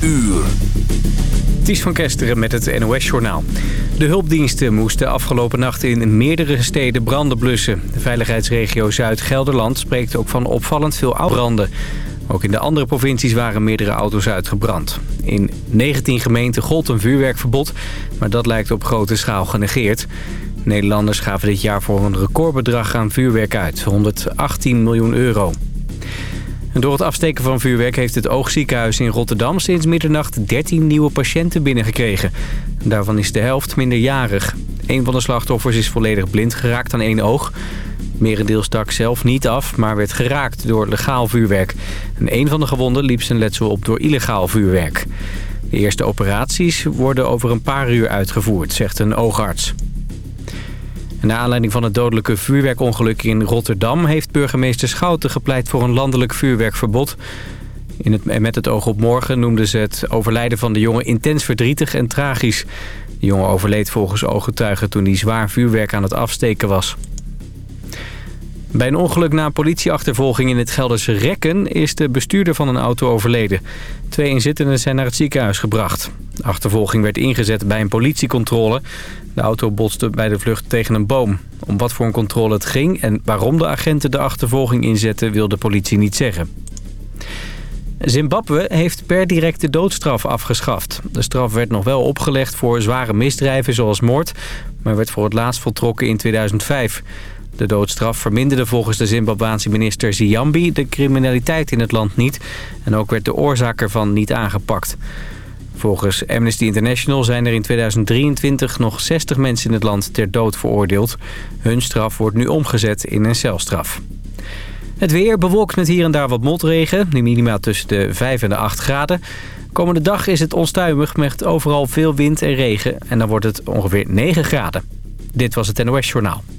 uur. Ties van Kesteren met het NOS-journaal. De hulpdiensten moesten afgelopen nacht in meerdere steden branden blussen. De veiligheidsregio Zuid-Gelderland spreekt ook van opvallend veel branden. Ook in de andere provincies waren meerdere auto's uitgebrand. In 19 gemeenten gold een vuurwerkverbod, maar dat lijkt op grote schaal genegeerd. Nederlanders gaven dit jaar voor een recordbedrag aan vuurwerk uit, 118 miljoen euro. Door het afsteken van vuurwerk heeft het oogziekenhuis in Rotterdam sinds middernacht 13 nieuwe patiënten binnengekregen. Daarvan is de helft minderjarig. Een van de slachtoffers is volledig blind geraakt aan één oog. Merendeel stak zelf niet af, maar werd geraakt door legaal vuurwerk. En een van de gewonden liep zijn letsel op door illegaal vuurwerk. De eerste operaties worden over een paar uur uitgevoerd, zegt een oogarts. Na aanleiding van het dodelijke vuurwerkongeluk in Rotterdam... heeft burgemeester Schouten gepleit voor een landelijk vuurwerkverbod. In het, met het oog op morgen noemden ze het overlijden van de jongen intens verdrietig en tragisch. De jongen overleed volgens ooggetuigen toen hij zwaar vuurwerk aan het afsteken was. Bij een ongeluk na politieachtervolging in het Gelderse Rekken... is de bestuurder van een auto overleden. Twee inzittenden zijn naar het ziekenhuis gebracht. De achtervolging werd ingezet bij een politiecontrole. De auto botste bij de vlucht tegen een boom. Om wat voor een controle het ging en waarom de agenten de achtervolging inzetten... wil de politie niet zeggen. Zimbabwe heeft per direct de doodstraf afgeschaft. De straf werd nog wel opgelegd voor zware misdrijven zoals moord... maar werd voor het laatst voltrokken in 2005... De doodstraf verminderde volgens de Zimbabwaanse minister Ziyambi de criminaliteit in het land niet. En ook werd de oorzaak ervan niet aangepakt. Volgens Amnesty International zijn er in 2023 nog 60 mensen in het land ter dood veroordeeld. Hun straf wordt nu omgezet in een celstraf. Het weer bewolkt met hier en daar wat motregen. Nu minima tussen de 5 en de 8 graden. Komende dag is het onstuimig met overal veel wind en regen. En dan wordt het ongeveer 9 graden. Dit was het NOS Journaal.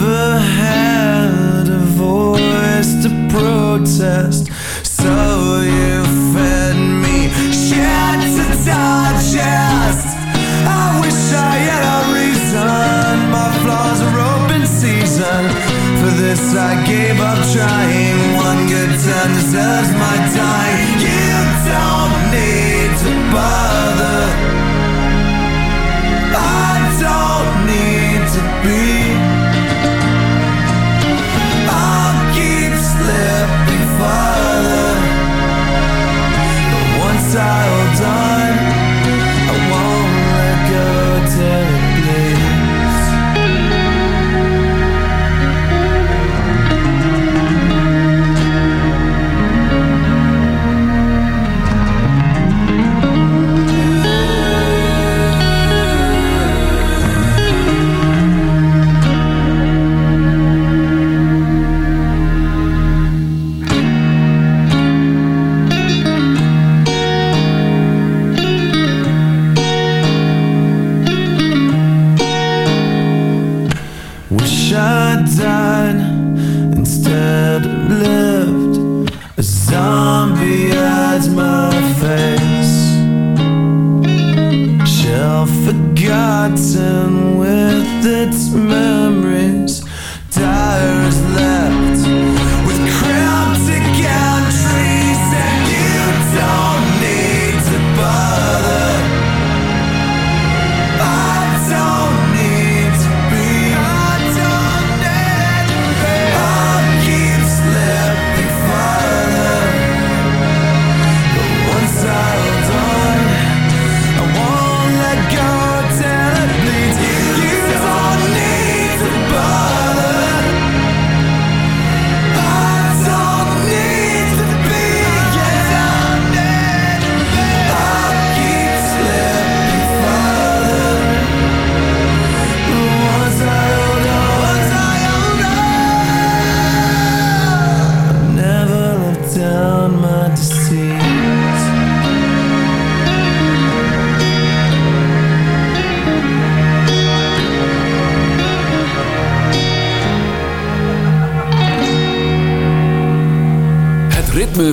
never had a voice to protest. So you fed me shit to digest. I wish I had a reason. My flaws are open season. For this I gave up trying. One good turn deserves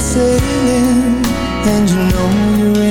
sailing and you know you're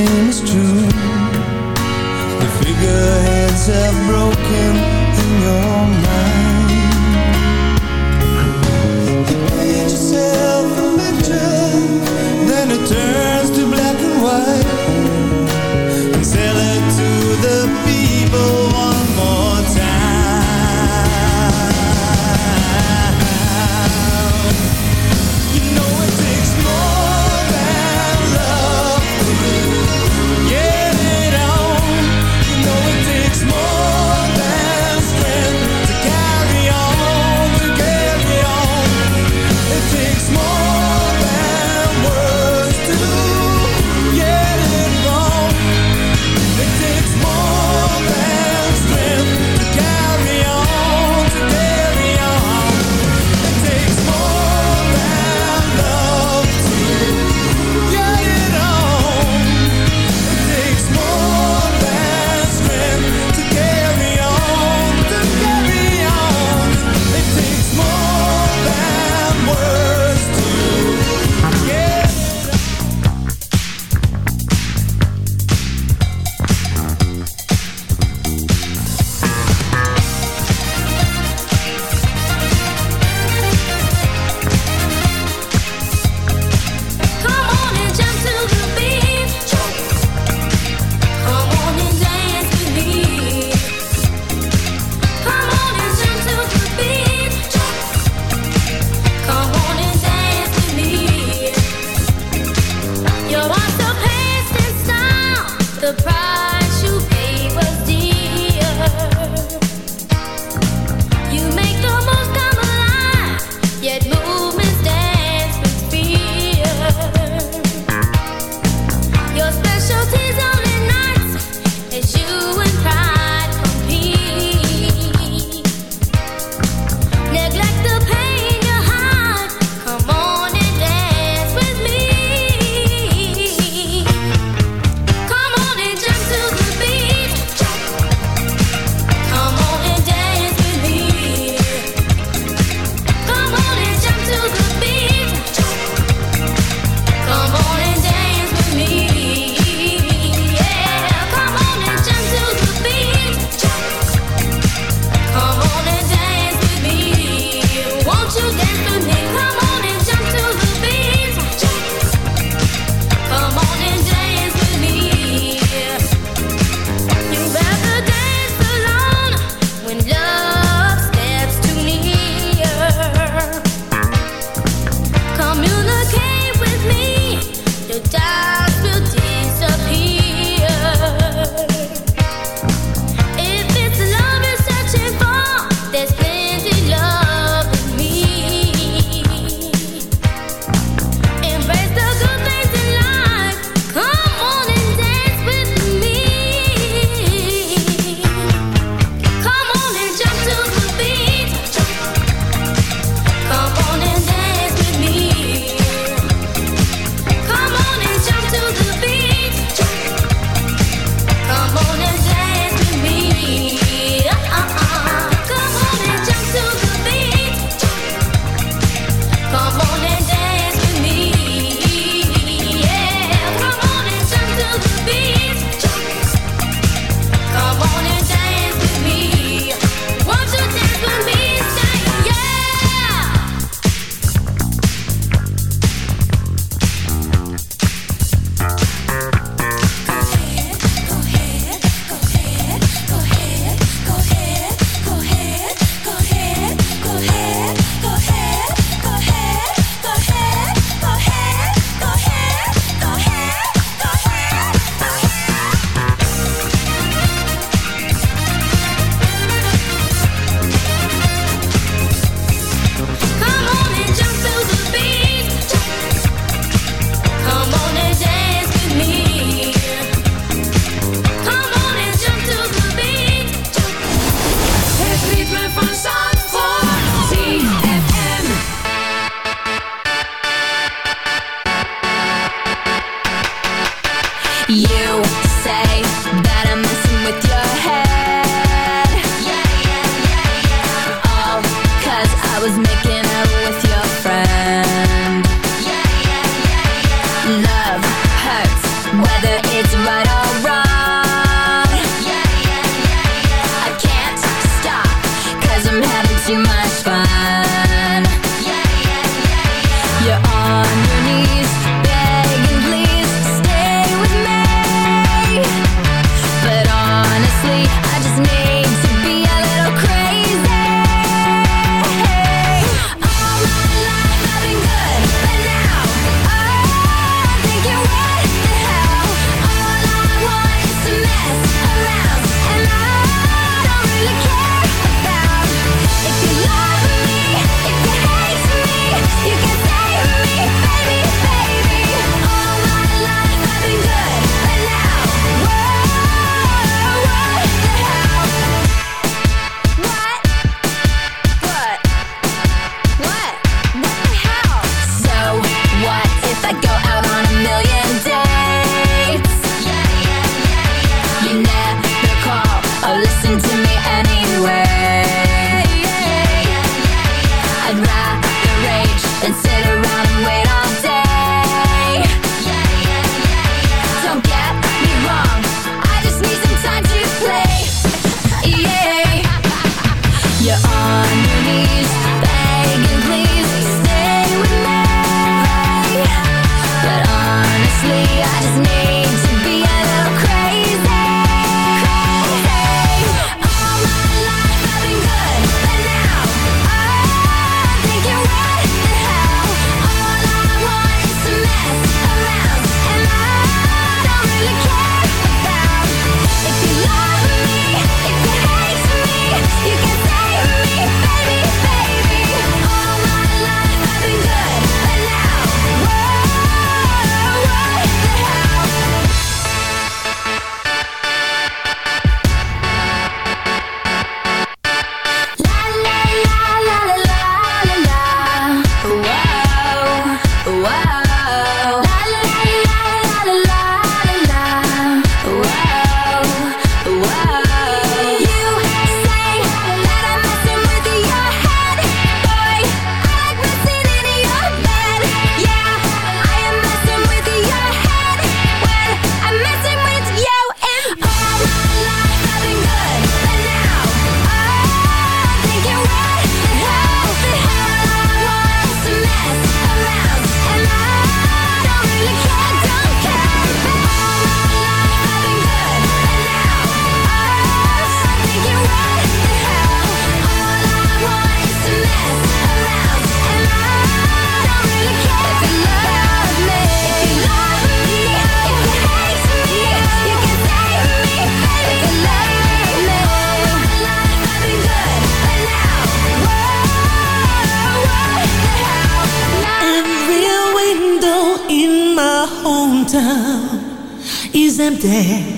is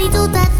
ready to death.